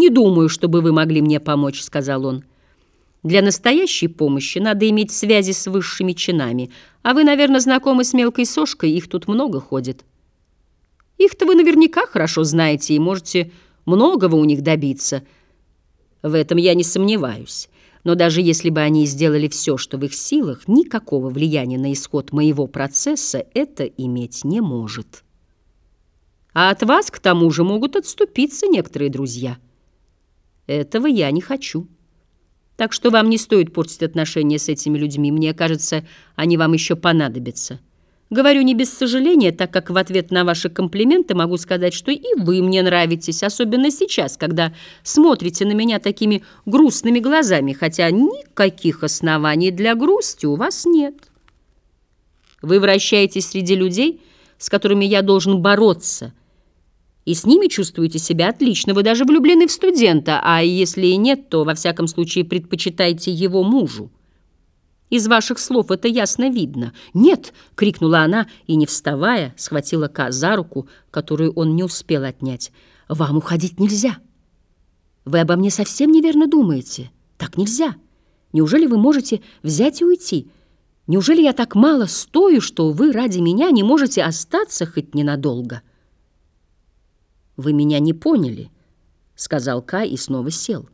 «Не думаю, чтобы вы могли мне помочь», — сказал он. «Для настоящей помощи надо иметь связи с высшими чинами, а вы, наверное, знакомы с мелкой сошкой, их тут много ходит. Их-то вы наверняка хорошо знаете и можете многого у них добиться. В этом я не сомневаюсь. Но даже если бы они сделали все, что в их силах, никакого влияния на исход моего процесса это иметь не может. А от вас, к тому же, могут отступиться некоторые друзья. Этого я не хочу. Так что вам не стоит портить отношения с этими людьми. Мне кажется, они вам еще понадобятся. Говорю не без сожаления, так как в ответ на ваши комплименты могу сказать, что и вы мне нравитесь, особенно сейчас, когда смотрите на меня такими грустными глазами, хотя никаких оснований для грусти у вас нет. Вы вращаетесь среди людей, с которыми я должен бороться, и с ними чувствуете себя отлично. Вы даже влюблены в студента, а если и нет, то, во всяком случае, предпочитаете его мужу. Из ваших слов это ясно видно. «Нет!» — крикнула она и, не вставая, схватила Ка за руку, которую он не успел отнять. «Вам уходить нельзя. Вы обо мне совсем неверно думаете. Так нельзя. Неужели вы можете взять и уйти? Неужели я так мало стою, что вы ради меня не можете остаться хоть ненадолго?» «Вы меня не поняли», — сказал Ка и снова сел.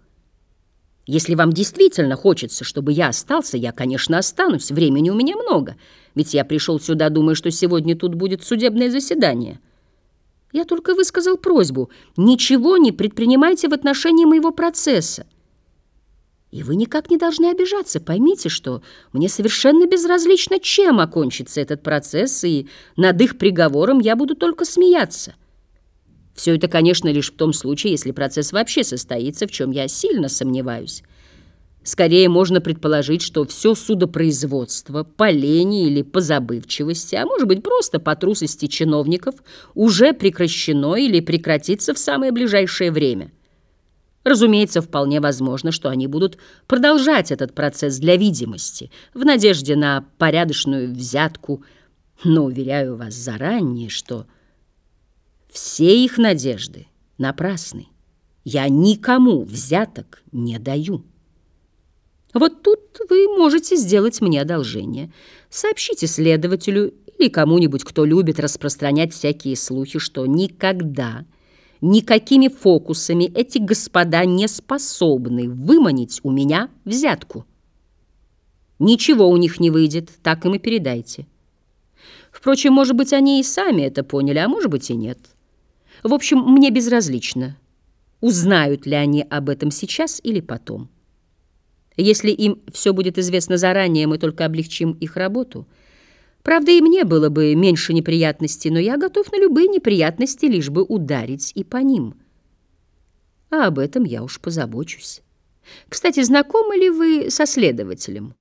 Если вам действительно хочется, чтобы я остался, я, конечно, останусь. Времени у меня много, ведь я пришел сюда, думая, что сегодня тут будет судебное заседание. Я только высказал просьбу. Ничего не предпринимайте в отношении моего процесса. И вы никак не должны обижаться. Поймите, что мне совершенно безразлично, чем окончится этот процесс, и над их приговором я буду только смеяться. Все это, конечно, лишь в том случае, если процесс вообще состоится, в чем я сильно сомневаюсь. Скорее можно предположить, что все судопроизводство по лени или по забывчивости, а может быть просто по трусости чиновников, уже прекращено или прекратится в самое ближайшее время. Разумеется, вполне возможно, что они будут продолжать этот процесс для видимости, в надежде на порядочную взятку, но уверяю вас заранее, что... Все их надежды напрасны. Я никому взяток не даю. Вот тут вы можете сделать мне одолжение. Сообщите следователю или кому-нибудь, кто любит распространять всякие слухи, что никогда, никакими фокусами эти господа не способны выманить у меня взятку. Ничего у них не выйдет, так им и передайте. Впрочем, может быть, они и сами это поняли, а может быть и нет. В общем, мне безразлично, узнают ли они об этом сейчас или потом. Если им все будет известно заранее, мы только облегчим их работу. Правда, и мне было бы меньше неприятностей, но я готов на любые неприятности, лишь бы ударить и по ним. А об этом я уж позабочусь. Кстати, знакомы ли вы со следователем?